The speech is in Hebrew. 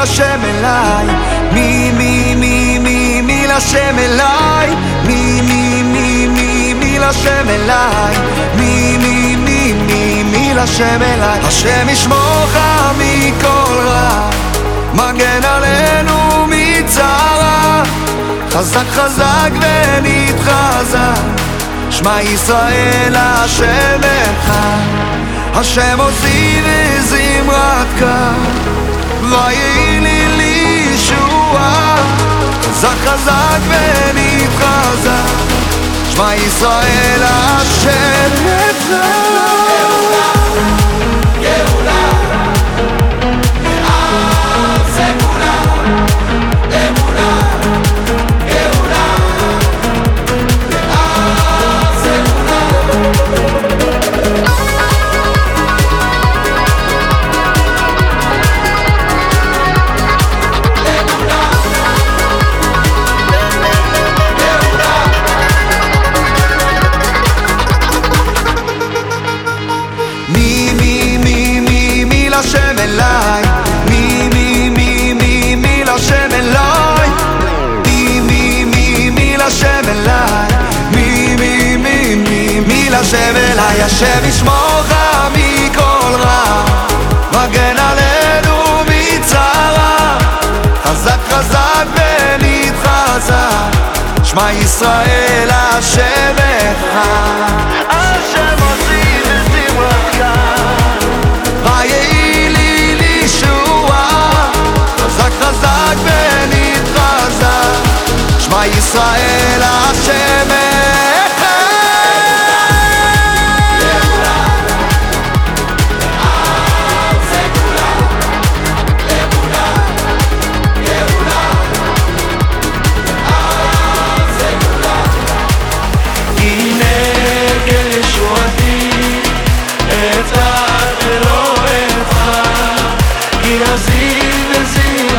להשם אליי? מי מי מי מי מי להשם אליי? מי מי מי מי מי להשם אליי? מי מי מי מי מי להשם אליי? השם ישמורך מכל רע מגן עלינו מצרה. חזק חזק ונתחזק שמע ישראל השם אחד. השם עושי וזמרתך ויהי איז אהלער להשם אליי השם ישמורך מכל רע. מגן עלינו מצרה. חזק חזק ונתחזק. שמע ישראל השם אחד. השם עושים וזמרתך ויהי לי לישועה? חזק חזק ונתחזק. שמע ישראל השם